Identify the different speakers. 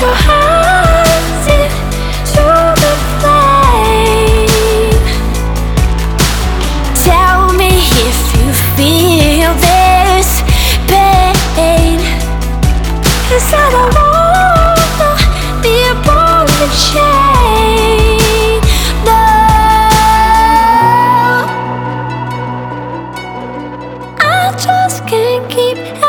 Speaker 1: your hands the flame. Tell me if you feel this I don't wanna be broken. No. I just can't keep.